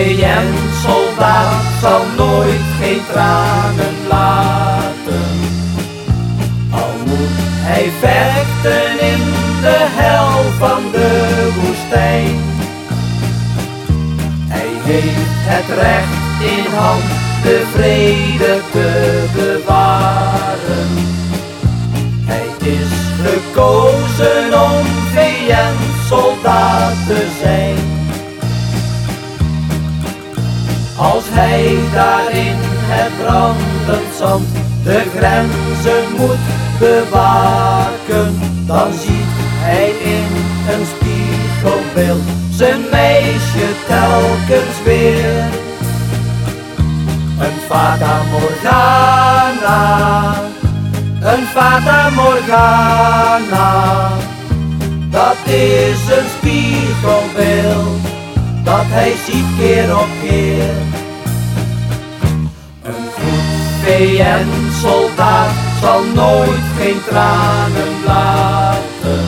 VN-soldaat zal nooit geen tranen laten. Al moet hij vechten in de hel van de woestijn. Hij heeft het recht in hand de vrede te Als hij daar in het brandend zand de grenzen moet bewaken, dan ziet hij in een spiegelbeeld zijn meisje telkens weer. Een fata morgana, een fata morgana, dat is een spiegelbeeld dat hij ziet keer op keer. Een goed VN-soldaat zal nooit geen tranen laten.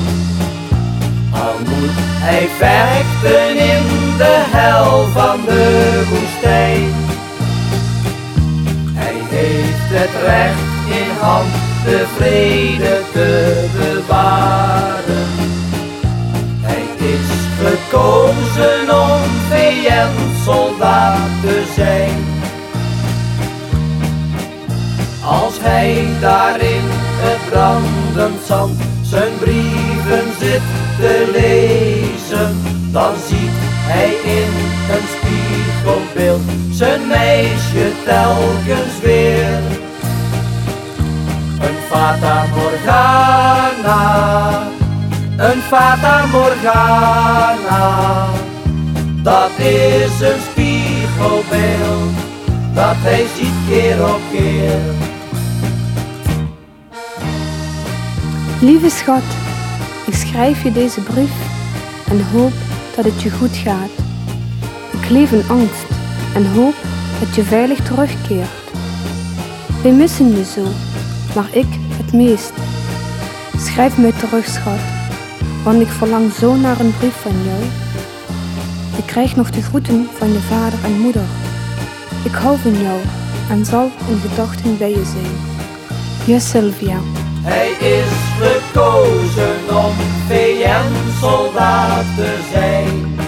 Al moet hij vechten in de hel van de woestijn. Hij heeft het recht in hand de vrede te bewaren. Daar in het brandend zand zijn brieven zit te lezen, dan ziet hij in een spiegelbeeld zijn meisje telkens weer. Een fata morgana, een fata morgana, dat is een spiegelbeeld dat hij ziet keer op keer. Lieve schat, ik schrijf je deze brief en hoop dat het je goed gaat. Ik leef in angst en hoop dat je veilig terugkeert. We missen je zo, maar ik het meest. Schrijf mij terug, schat, want ik verlang zo naar een brief van jou. Ik krijg nog de groeten van je vader en moeder. Ik hou van jou en zal in gedachten bij je zijn. Je Sylvia. Hij is gekozen om VN-soldaat te zijn.